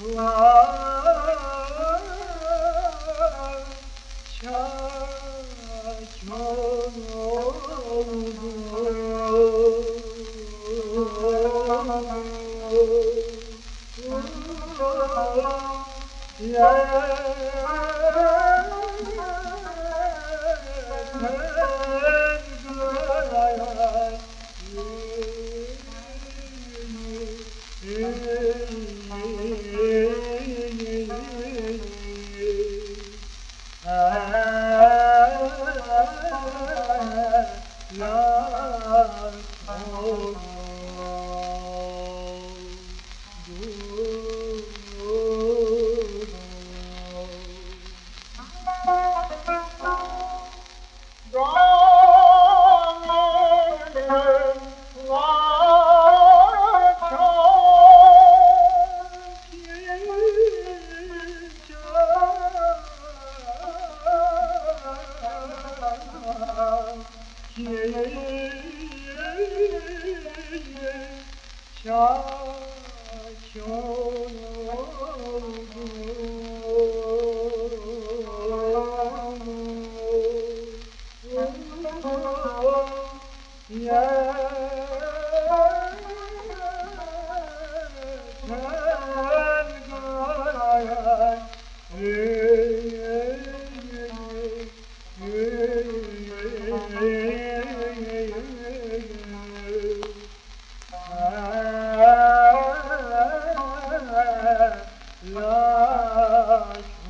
Yeah. Ya Allah Yeah. Bye.